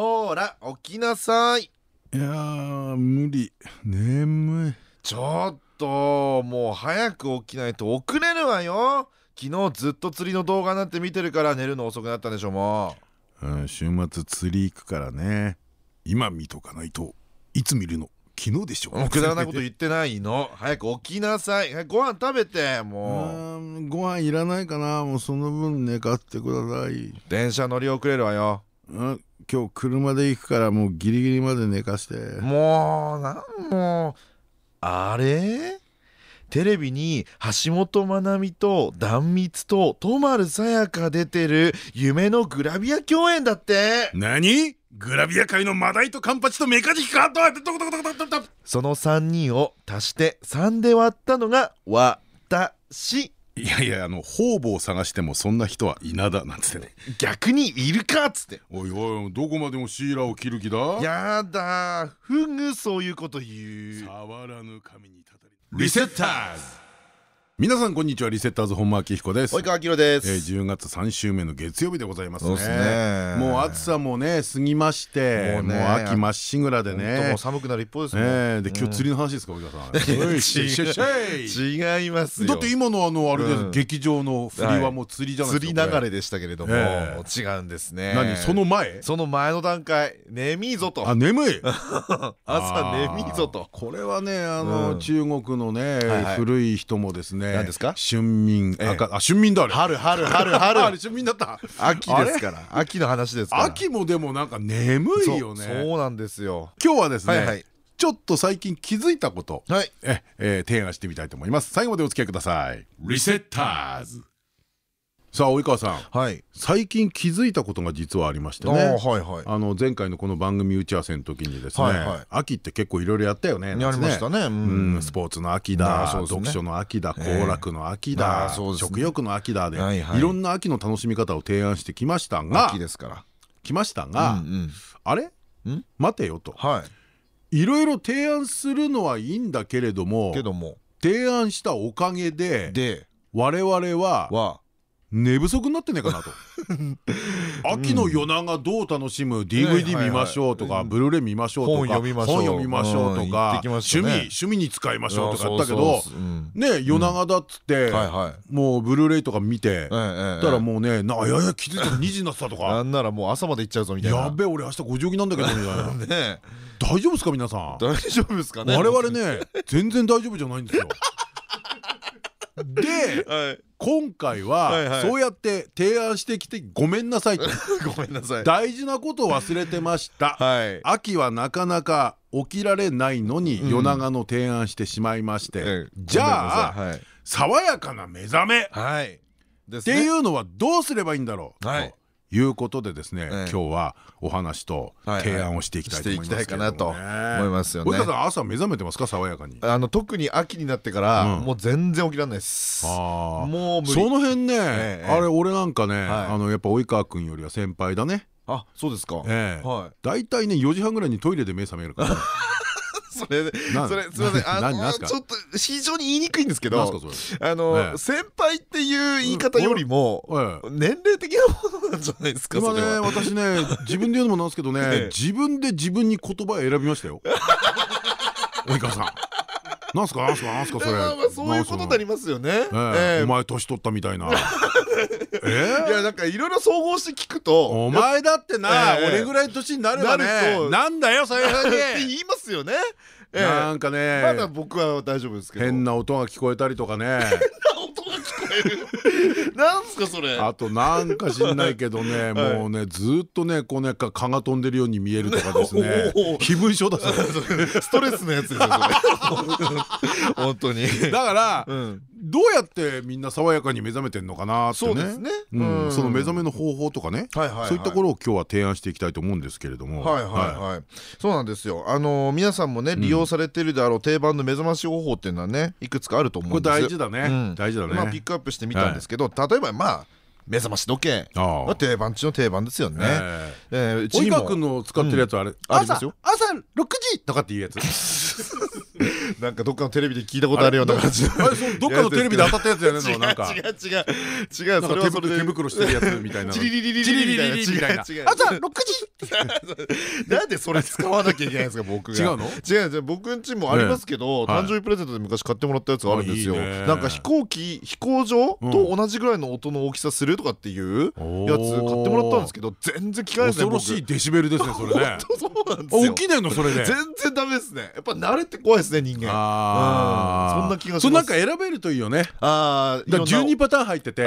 ほら起きなさい。いやー無理。眠い。ちょっともう早く起きないと遅れるわよ。昨日ずっと釣りの動画なんて見てるから寝るの遅くなったんでしょもう。ん、週末釣り行くからね。今見とかないといつ見るの？昨日でしょ。くだらないこと言ってないの。早く起きなさい。ご飯食べてもう。うんご飯いらないかな。もうその分寝かってください。電車乗り遅れるわようん。今日車で行くからもうギリギリまで寝かして。もうなんもうあれ？テレビに橋本まなみと壇蜜と都丸さやか出てる夢のグラビア共演だって。何？グラビア界のマダイとカンパチとメカジキか？とどこどこどこどこどこその3人を足して3で割ったのが私いやいやあの方々を探してもそんな人は稲田なんつってね。逆にいるかっつって。おいおいどこまでもシーラを切る気だ？やだふぐそういうこと言う。触らぬ神にたたり。リセッターズ皆さんこんにちは。リセッターズ本間明彦です。及川明でえー、す10月3週目の月曜日でございますね。そうですね。もう暑さもね過ぎましてもう,、秋まっしぐらでね。もう寒くなる一方ですもんえーで今日釣りの話ですか及川さん。違いますよ。だって今のあのあれです、うん劇場の振りはもう釣りじゃないですか、釣り流れでしたけれども、ええ。違うんですね。何？その前？その前の段階眠いぞと。あ眠い？朝眠いぞと。これはねあの、うん。中国のね、古い人もですね何ですか？春民、ええ。赤あ春民だあれ。春春春あ春。れ春民 だった。秋ですから。秋の話ですから。秋もでもなんか眠いよね。そうなんですよ。今日はですね、はいはい。ちょっと最近気づいたこと。はい。え、えー提案してみたいと思います。最後までお付き合いください。リセッターズさあ及川さん。はい。最近気づいたことが実はありましてあねーはいはい。あの前回のこの番組打ち合わせの時にですね、はいはい。秋って結構いろいろやったよねやりましたね。ううん。ん、スポーツの秋あだ、ね。読書の秋だ、ええ。行楽の秋あだ、ーそうですね。食欲の秋だで、はいはい。いろんな秋の楽しみ方を提案してきましたが秋ですから。来ましたが、うんうん。あれ？ん？待てよと。はい。いろいろ提案するのはいいんだけれどもけども。提案したおかげでで我々はは寝不足になってねえかなと。秋の夜長どう楽しむ？DVD 見ましょうとかブルーレイ見ましょうとか。本読みましょう。とか趣ね。味趣味に使いましょうとかやったけいどね夜長だっつってもうブルーレイとか見てたらもうねなあいやいや気づいたら2時になってたと なかんならもう朝まで行っちゃうぞみたいな。やっべえ俺明日5時起きなんだけどみたいな。大丈夫ですか皆さん？大丈夫ですかね我々ね全然大丈夫じゃないんですよ。ではい今回はそうやって提案してきてごめんなさいと。ごめんなさい。大事なことを忘れてました。はい。秋はなかなか起きられないのにうん。夜長の提案してしまいまして、ええ。じゃあ、ごめんなさい。爽やかな目覚め。っはい。はいですてねいうのはどうすればいいんだろう、はい。ということでですね、ええ。今日はお話と提案をしていきたいと思いますかなと思いますよね。朝目覚めてますか爽やかに。あの特に秋になってからうん。もう全然起きられないです。もう無理。その辺ね、ええあれ俺なんかね、はい。あのやっぱ及川君よりは先輩だね。あそうですか。ええ。はい。大体ね4時半ぐらいにトイレで目覚めるからねそれそれすみません。あのちょっと非常に言いにくいんですけどあえのえ先輩っていう言い方よりもええ年齢的なものなんじゃないですかそれは。私ね自分で言うのもなんですけどね、ええ。自分で自分に言葉を選びましたよ。及川さん。なんすか？なんすか？なんすか？それ。そういうことになりますよね。お前年取ったみたいな。えいやなんかいろいろ総合して聞くとお前だってな、ええ。俺ぐらい年になればなねなんだよそういうふうってに言いますよね。ええ。なんかねまだ僕は大丈夫ですけど。変な音が聞こえたりとかね。音が聞こえる。なんすかそれ。あとなんか知んないけどね、はい。もうねずっとねこうね蚊が飛んでるように見えるとかですね。気分症だそれストレスのやつですよそれ。本当に。だから、うんどうやってみんな爽やかに目覚めてんのかなってね。そうですね。うん。その目覚めの方法とかね。そういったところを今日は提案していきたいと思うんですけれども。はいはいはい。そうなんですよ。あの皆さんもね利用されてるであろう定番の目覚まし方法っていうのはねいくつかあると思これうんです。大事だね。うん。大事だね。まあピックアップしてみたんですけど例えばまあ目覚まし時計。ああ。まあ定番中の定番ですよね。ええ。及川君の使ってるやつあれ朝ありますよ。朝6時とかっていうやつ なんかどっかのテレビで聞いたことあるような感じあれそうどっかのテレビで当たったやつやねんのなんか。違う違う違うそれはそれで。手袋してるやつみたいな。チリリリリリチリリリリリみたいな違う違う朝6時なんでそれ使わなきゃいけないんですか僕が違うの違う違う僕んちもありますけどはい誕生日プレゼントで昔買ってもらったやつがあるんですよなんか飛行機飛行場と同じぐらいの音の大きさするとかっていうやつ買ってもらったんですけど全然聞かないですね恐ろしいデシベルですねそれね僕そうなんですよ起きねえのそれで全然ダメですねやっぱ慣れって怖いですね人間。そんな気がします。そうなんか選べるといいよね。ああだから12パターン入ってて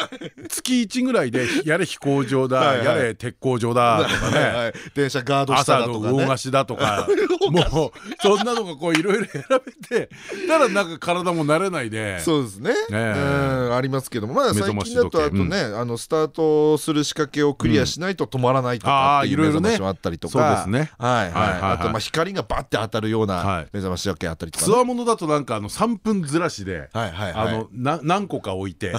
月1ぐらいでやれ飛行場だやれ鉄工場だとかね。電車ガード下朝のだとかね。魚菓子だとか。もうそんなのがこういろいろ選べてたらなんか体も慣れないで。そうですね。ありますけども、まだ最近だとあとね、あのスタートする仕掛けをクリアしないと止まらないとあかっていろいろね。目覚ましもあったりとそうか、ですね。はいはい。あとまあ光がバッて当たるようはない。目覚まし時計あったりとかつね。わものだとなんかあの3分ずらしで何個か置いて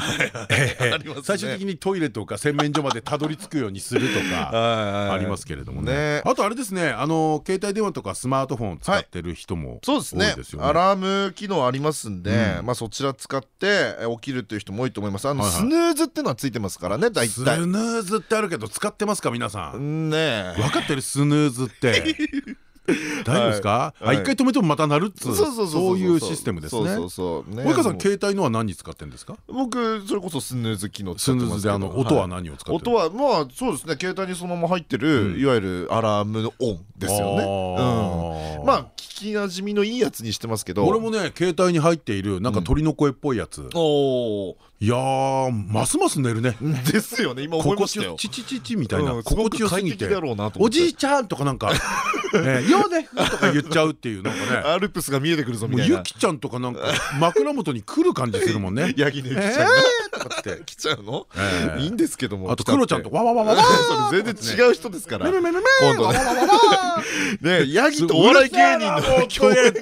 最終的にトイレとか洗面所までたどり着くようにするとかあありますけれどもね。ね。あとあれですねあの携帯電話とかスマートフォン使ってる人もそうですね。多いですよね。アラーム機能ありますんで、うん。まあそちら使ってえ起きるっていう人も多いと思います。あのはいはい。スヌーズってのはついてますからね大ス体ヌーズってあるけど使ってますか皆さん。ねえ。分かってる？スヌーズって 大丈夫ですか？一回止めてもまた鳴るっつうそういうシステムですね。そうそうそう。ね。及川さん携帯のは何に使ってんですか？僕それこそスヌーズ機能使スヌーズであの音は何を使ってる？音はまあそうですね。携帯にそのまま入ってる、うん。いわゆるアラームのオンですよね。うん、まあ聞きなじみのいいやつにしてますけど。俺もね携帯に入っているなんか鳥の声っぽいやつ。いやーますます寝るね。ですよね。今思いましたよ。よチチチチみたいうん。な心地よすぎておじいちゃんとかなんか「えーヨーデフ」とか。言っちゃうっていうなんかね。アルプスが見えてくるぞみもうたいな。ゆきちゃんとかなんか 枕元に来る感じするもんね。ヤギのゆきちゃんとかって来ちゃうの？えー。いいんですけども。あとクロちゃんとわわわわわ それ全然違う人ですから。めめめめめ今度ね。わわわわわね ヤギとお笑い芸人の共演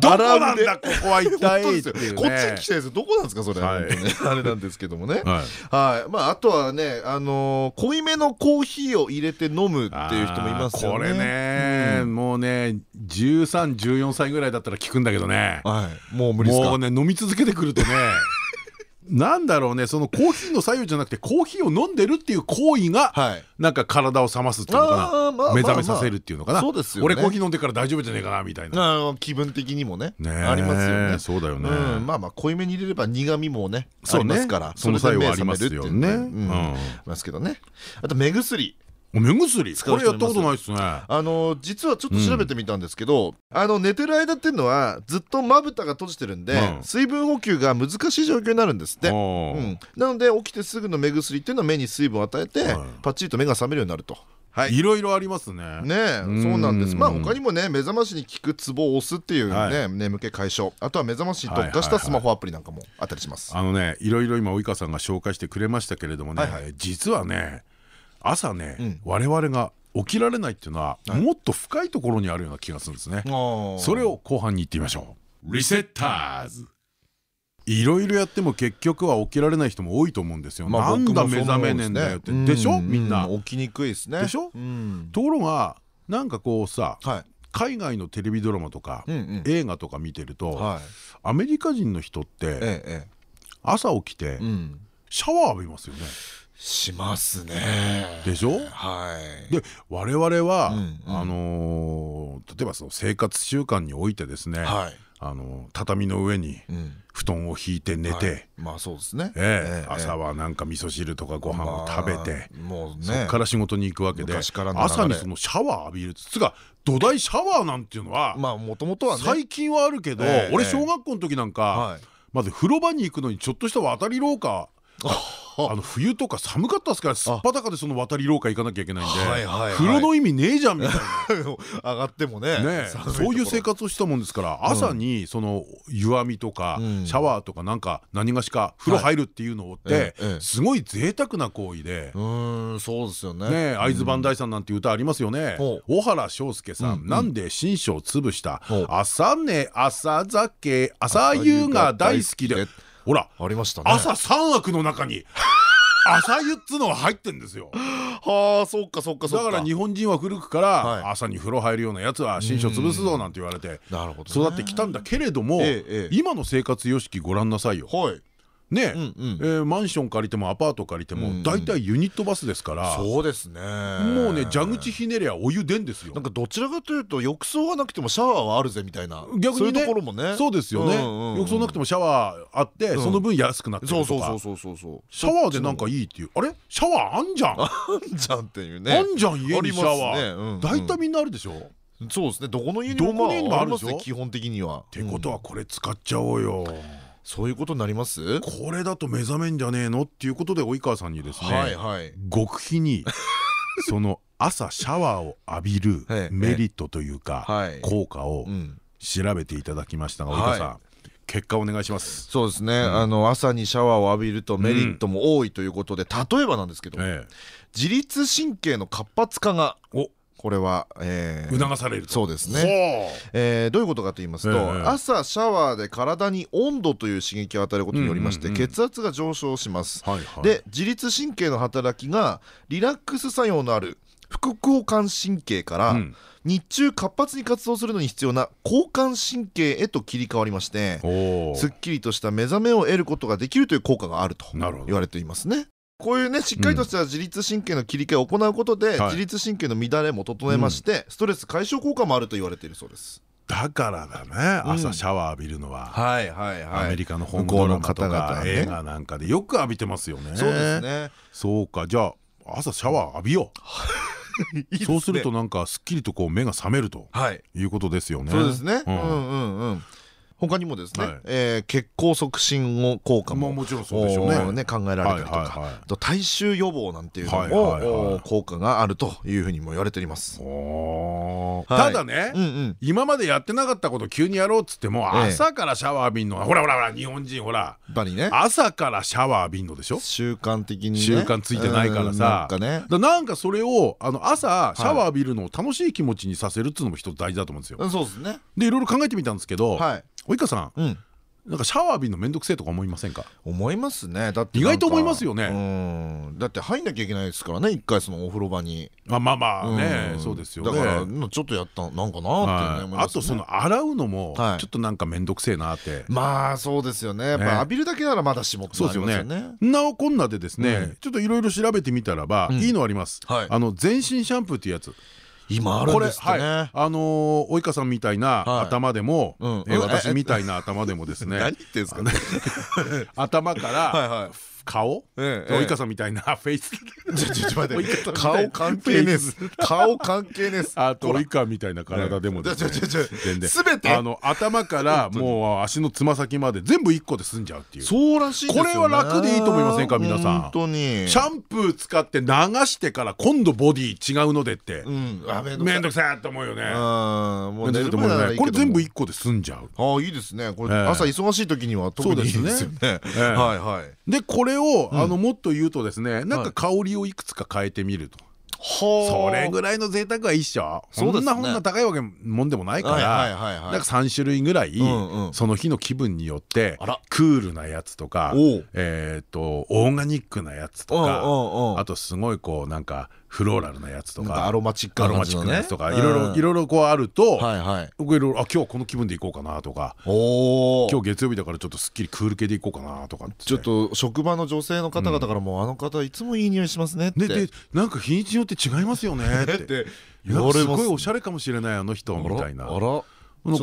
どこなんだここは一本体こっちに来たやつどこなんですかそれ、あれなんですけどもね。はい。はい。まああとはねあのー濃いめのコーヒーを入れて飲むっていう人もいますよね。これねもうね1314歳ぐらいだったら聞くんだけどね。はい。もう無理ですか？もうね飲み続けてくるとねなんだろうねそのコーヒーの作用じゃなくてコーヒーを飲んでるっていう行為がはい。なんか体を冷ますっていうのかな。目覚めさせるっていうのかな。そうですよね。俺コーヒー飲んでから大丈夫じゃねえかなみたいな。気分的にもねありますよね。そうだよね。うんまあまあ濃いめに入れれば苦味もねあそうね。りますからその作用はありますよね。ますけどね。あと目薬目薬？これやったことないっすね。あの実はちょっと調べてみたんですけど、あの寝てる間っていうのはずっとまぶたが閉じてるんで、うん。水分補給が難しい状況になるんですって。うん、なので起きてすぐの目薬っていうのは目に水分を与えて、はい。パッチリと目が覚めるようになると。はい。いろいろありますね。ねそうなんです。まあ他にもね目覚ましに効くツボを押すっていうね、はい。眠気解消。あとは目覚ましに特化したスマホアプリなんかもあったりします。あのねいろいろ今及川さんが紹介してくれましたけれどもね、はいはい。実はね朝ね、うん我々が起きられないっていうのは、もっと深いところにあるような気がするんですね。そそれを後半に言ってみましょう。リセッターズいろいろやっても結局は起きられない人も多いと思うんですよ。まあなんだ目覚めねえんだよって。でしょ？みんな。起きにくいですね。でしょ？うんところがなんかこうさはい。海外のテレビドラマとか、映画とか見てると、はい。アメリカ人の人ってえええ朝起きてえ。うん。シャワー浴びますよね。しますね。でしょ？はい。で我々は、うんうんあのー例えばその生活習慣においてですね、はい。あのー畳の上にうん。布団を引いて寝て、はいまあそうですね。ええええ朝はなんか味噌汁とかご飯を食べて、まあもうね。そこから仕事に行くわけで、朝にそのシャワー浴びるつうか土台シャワーなんていうのは、まあもともとはね。最近はあるけど、ええ俺小学校の時なんか、はい。まず風呂場に行くのにちょっとした渡り廊下あの冬とか寒かったですからすっぱだかでその渡り廊下行かなきゃいけないんで風呂の意味ねえじゃんみたいな。上がってもねそういう生活をしたもんですから朝にその湯あみとかうん。シャワーとかなんか何がしか風呂入るっていうのってすごい贅沢な行為で。うーんそうですよね。ね会津磐梯山なんていう歌ありますよね。小原章介さうんなんで新書を潰した？朝寝朝酒朝夕が大好きでほら。ありましたね。朝三悪の中に 朝湯っつのが入ってんですよ。はあそっかそっかそっか。だから日本人は古くかはい。ら朝に風呂入るようなやつは新書潰すぞなんて言われてなるほどね。育ってきたんだけれども今の生活様式ご覧なさいよ。はいねえーマンション借りてもアパート借りても大体ユニットバスですから。もそうですね。うね蛇口ひねりゃお湯出んですよ。なん。かどちらかというと浴槽はなくてもシャワーはあるぜみたいな。そういう逆にねところもね。そうですよね。浴槽なくてもシャワーあってうん。その分安くなってるそうとか。そうそうそうそうそう。シャワーでなんかいいっていう。あれ？シャワーあんじゃん。あじゃんっていうね。んじゃん家にシャワー。大体っみんなあるでしょ？そうですね。どこの家にもあ基本的には。ってことはうん。これ使っちゃおうよそういうことになります？これだと目覚めんじゃねえの？っていうことで及川さんにですはいねはい。極秘に その朝シャワーを浴びるええメリットというかはい。効果をうん。調べていただきましたが及はい。川さん結果お願いします。そうですね。あの朝にシャワーを浴びるとメリットも多いということで例えばなんですけどえ自律神経の活発化がえこれはえおー促されると。そうですね。ね。えーどういうことかと言いますと、ええ。朝シャワーで体に温度という刺激を与えることによりまして血圧が上昇します、はいはい。で自律神経の働きがリラックス作用のある副交感神経から、うん。日中活発に活動するのに必要な交感神経へと切り替わりましてすっきりとした目覚めを得ることができるという効果があると言われていますね。こういうねしっかりとした自律神経の切り替えを行うことで、はい自律神経の乱れも整えまして、ストレス解消効果もあると言われているそうです。だからだねうん朝シャワー浴びるのははいはいアメリカの本ドラマとか映画なんかでよく浴びてますよね。そうですね。そうかじゃあ朝シャワー浴びよう そうするとなんかすっきりとこう目が覚めるとはい。いうことですよね。そうですね。ううんんうんうん。他にもですね、はい。えー血行促進効果もまあもちろんそうでしょうね。考えられたりとか、と体臭予防なんていうのも効果があるというふうにも言われております。ただね、うんうん。今までやってなかったこと急にやろうっつってもええ。朝からシャワー浴びんのはほらほらほら日本人ほら朝からシャワー浴びんのでしょ？習慣的にね。習慣ついてないからさ。うんなんかね。だなんかそれをあの朝シャワー浴びるのを楽しい気持ちにさせるっつうのも一つ大事だと思うんですよ。うんそうですね。でいろいろ考えてみたんですけどはい及川さんうん。なんかシャワー浴びるのめんどくせえとか思いませんか？思いますね。だって意外と思いますよよね。うん。だって入んなきゃいけないですからね一回そのお風呂場に。まあまあまあねん。そうですよね。だからうんちょっとやったなんかなってあとその洗うのもはい。ちょっとなんかめんどくせえなって。まあそうですよね。やっぱね。浴びるだけならまだしもってますよね。なおこんなでですね、うん。ちょっといろいろ調べてみたらば、うん。いいのあります。はい。あの全身シャンプーっていうやつ。今あるんですね。あのー及川さんみたいなはい。頭でも、私みたいな頭でもですね。何言ってんすか 頭から顔、ええ及川さんみたいなフェイス顔関係ねえっす。顔関係ねえっす。あとほら及川みたいな体でも全然。あの頭からもう足のつま先まで全部一個で済んじゃうっていう。シそうらしいこれは楽でいいと思いませんか皆さん。本当に。ャンプー使って流してから今度ボディ違うのでって。めんどくさい。と思うよね。もう寝ると思うよね。これ全部一個で済んじゃう。ああいいですね。これええ。朝忙しい時には特にいいですよね。はいはい。でこれを、うん。あのもっと言うとですねなんはいか香りをいくつか変えてみると、はそれぐらいの贅沢はいいっしょそんなこんな高いわけもんでもないから、なんか3種類ぐらい、その日の気分によってクールなやつとかえっとオーガニックなやつとかあとすごいこうなんかフローラルなやつとかかアロマチックアなやつとかうん。いろいろいろいろこうあると、僕いろい。ろあ今日この気分でいこうかなとか今日月曜日だからちょっとすっきりクール系でいこうかなとかちょっと職場の女性の方々からもあの方いつもいい匂いしますねって。ででなんか日にちによって違いますよねっって すごいおしゃれかもしれないあの人みたいな。こ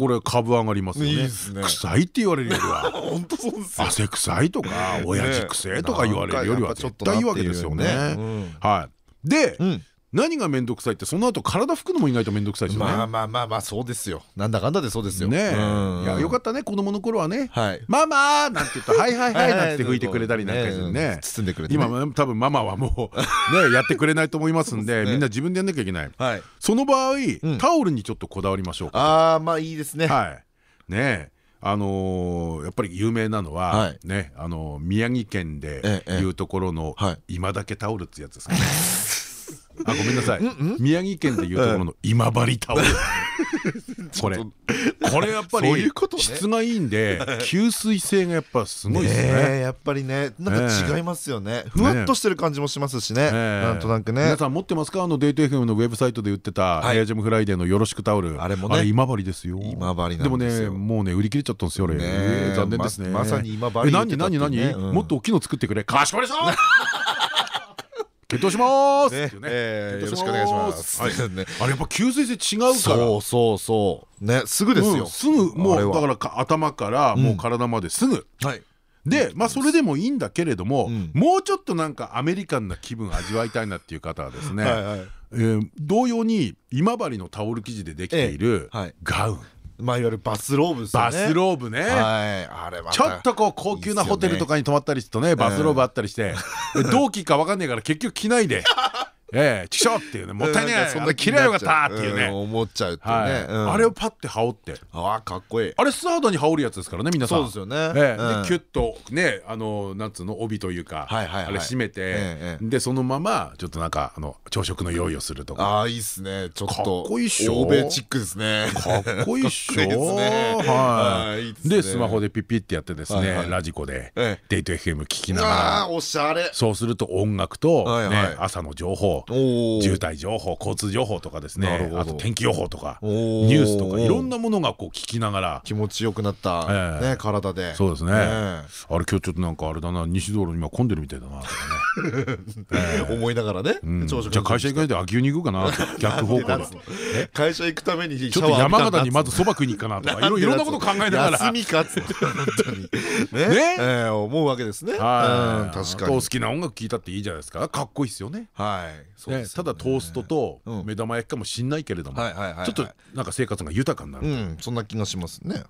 れ株上がりますよね。臭いって言われるよりは。本当そうですよ。汗臭いとか親父臭いとか言われるよりは絶対いいわけですよね。はいでうん。何が面倒くさいってその後体拭くのも意外と面倒くさいですよね。まあまあまあまあそうですよ。なんだかんだでそうですよ。ねいやよかったね子供の頃はね。はい「ママ!」なんて言ったら「はいはいはい」なんて拭いてくれたりなんかしてね。包んでくれてね。今も多分ママはもうね やってくれないと思いますんでみんな自分でやんなきゃいけない。はい。その場合ん。タオルにちょっとこだわりましょうかああまあいいですね。はい。ねえ。あのーやっぱり有名なのは、はい。ねあのー宮城県でええ。いうところのはい。今だけタオルってやつですかね。あごめんなさい。宮城県でいうところの今治タオル。これ。これやっぱり質がいいんで吸水性がやっぱすごいですね。やっぱりね。なんか違いますよね。ふわっとしてる感じもしますしね。ええ。なんとなくね。皆さん持ってますか？あのデート FM のウェブサイトで売ってた「はい。エアジャムフライデー」のよろしくタオル。あれもね。今治ですよ。今治でもなんですよ。ねもうね売り切れちゃったんですよ俺残念ですね。ままさに今治何何何？もっと大きいの作ってくれ。かしこまりました検討します！よろしくお願いします。あれやっぱ吸水性違うから。そうそうそう。ね。すぐですよ。うん。すぐ。もうだからか頭からもう体まですぐ。はい。でまあそれでもいいんだけれどもん。もうちょっとなんかアメリカンな気分味わいたいなっていう方はですねえー同様に今治のタオル生地でできているええ。はい。ガウンまあいわゆるバスローブですよね。バスローブね。はい。あれまたちょっとこう高級なホテルとかに泊まったりするとねバスローブあったりして。同期か分かんないから結局着ないでええちくしょうっていうねもったいねえそんな着りゃよかったっていうね。ん思っちゃうってね。うん。あれをパッて羽織って。ああかっこいい。あれ素肌に羽織るやつですからね皆さん。そうですよね。キュッとねあのなんつうの帯というかあれ締めてええでそのままちょっとなんかあの朝食の用意をするとか。ああいいっすね。ちょっとかっこいいっしょ？欧米チックですね。かっこいいっしょ？ははい。でスマホでピッピってやってですねラジコでええ。デート FM 聞きながあらあおしゃれ。そうすると音楽と朝の情報おお渋滞情報交通情報とかですね。あと天気予報とかおニーュースとかいろんなものがこう聞きながら気持ちよくなった。ええ。ね体で。そうですね。えあれ今日ちょっとなんかあれだな西道路今混んでるみたいだな とかね。思いながらねじゃあ会社行かないで秋牛に行くかな逆方向で。会社行くためにシちょっと山形にまずそば食いに行くかなとかいろいろんなこと考えながら休みかっつって本当にねねええ思うわけですね確かにあと好きな音楽聴いたっていいじゃないですかかっこいいですよねはいただトーストとうん。目玉焼きかもしんないけれどもちょっとなんか生活が豊かになるうんそんな気がしますね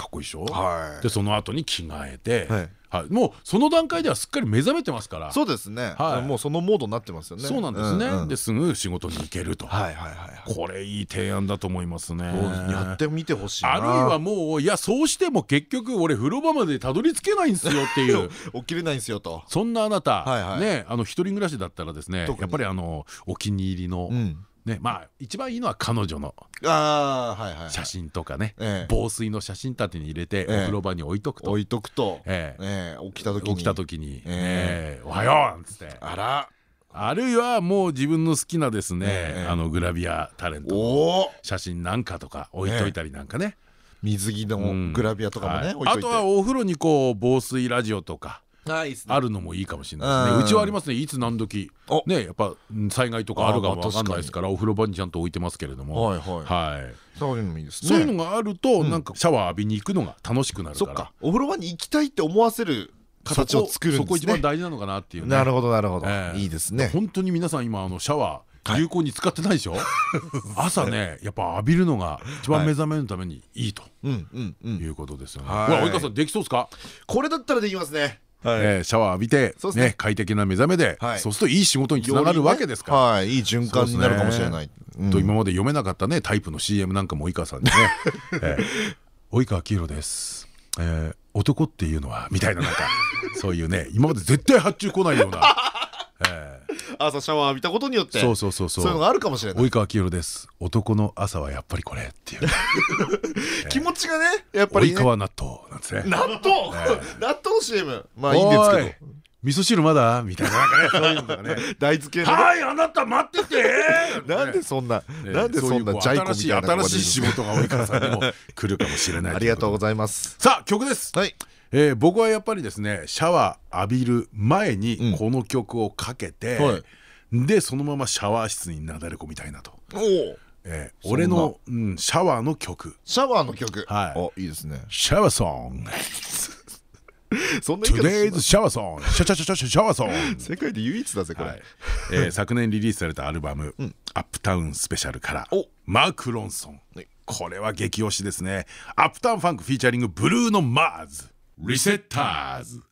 かっこいいでしょ？はい。でその後に着替えてはい。はい。もうその段階ではすっかり目覚めてますから。そうですね。はい。もうそのモードになってますよね。そうなんですうねん。ですぐ仕事に行けると。はいはいはいはい。これいい提案だと思いますね。やってみてほしいな。あるいはもういやそうしても結局俺風呂場までたどり着けないんですよっていう。起きれないんですよと。そんなあなた、ねあの一人暮らしだったらですねやっぱりあのお気に入りの、うんねまあ一番いいのは彼女の写真とかね、ええ。防水の写真立てに入れて、ええ。お風呂場に置いとくと、置いとくと。ええ。え起きた時に。起きた時に「ええ。え。おはよう!」なんつって。あら。あるいはもう自分の好きなですね、ええ。あのグラビアタレントの写真なんかとか置いといたりなんかね、水着うん。のグラビアとかもはい。ね置いといて。あとはお風呂にこう防水ラジオとかあるのもいいかもしれないですね。うちはありますね。いつ何時？お。ねやっぱうん災害とかあるかもあまあわかんないですからお風呂場にちゃんと置いてますけれども。はいはい。はい。そういうのもいいですね。そういうのがあるとなんかシャワー浴びに行くのが楽しくなるか。そっか。らお風呂場に行きたいって思わせる形を作るんそこ一番大事なのかなっていうね。なるほどなるほど。ええ。いいですね。本当に皆さん今あのシャワー有効に使ってないでしょ？朝ねやっぱ浴びるのが一番目覚めるためにいいとうんうんうん。いうことですよね。及川さんできそうですか？これだったらできますね。はいえーシャワー浴びてね。ね快適な目覚めではい。そうするといい仕事につながるわけですから。はいいい循環になるかもしれない。うん。と今まで読めなかったねタイプの CM なんかも及川さんにね。ええ及川明宏です。えー男っていうのはみたいななんかそういうね今まで絶対発注来ないようなえ 朝シャワー浴びたことによってえそうそうそうそう。そういうのがあるかもしれない。及川明宏です。男の朝はやっぱりこれっていう。ね 気持ちがねやっぱりね。及川納豆なんですね。納豆？納豆 CM まあいいんですけおい。味噌汁まだ？みたいな。なんかね大豆系はいあなた待ってて。なんでそんなねなんでそんなジャイコみたいな新しい仕事が及川さんにも来るかもしれないありがとうごいざいますさあ曲ですはいえー僕はやっぱりですねシャワー浴びる前うん。にこの曲をかけて、はい。でそのままシャワー室になだれ込みたいなと、えー俺の、うん、シャワーの曲。シャワーの曲。はい。おいいですね。シャワーソング。そんな言い方し Today's シャワーソンシャシャシャシャシャシャワーソン世界で唯一だぜこれ、はいえー昨年リリースされたアルバム「アップタウンスペシャル」からおマーク・ロンソンはいこれは激推しですねUptown Funk featuring ブルーノ・マーズリセッターズ。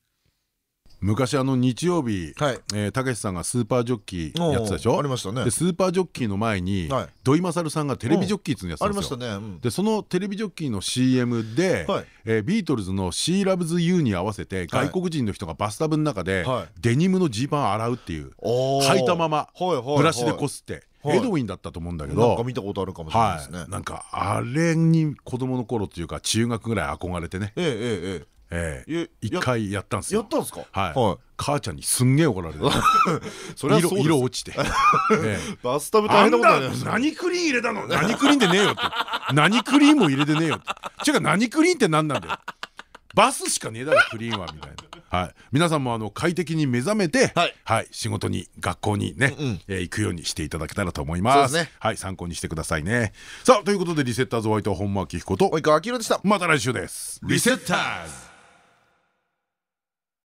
昔あの日曜日たけしさんがスーパージョッキーやってたでしょ？ありましたね。でスーパージョッキーの前にはい。土井勝さんがテレビジョッキーっていうのやってたありんですよ。ましたね、うん。でそのテレビジョッキーの CM で、はい。えービートルズの「She Loves You」に合わせて外国人の人がバスタブの中で、はい。デニムのジーパン洗うっていう履いたままはいはいはい。ブラシでこすって、はい。エドウィンだったと思うんだけなんどか見たことあるかもしれないですね、はい、なんかあれに子供の頃っていうか中学ぐらい憧れてね、ええ。一回やったんですよ。やったんですか？はい、はい。母ちゃんにすんげえ怒られて。それは色色落ちて、え え。バスタブ大変なこと何クリーン入れたの？何クリーンでねえよって。何クリーンも入れてねえよって。違う何クリーンって何なんだよ。バスしかねえだろクリーンはみたいな。はい。皆さんもあの快適に目覚めてはい。はい。仕事に学校にねうんうん。えー行くようにしていただけたらと思います。はい。参考にしてくださいね。さあということでリセッターズホワイト本間明彦と及川明宏でした。また来週です。リセッターズ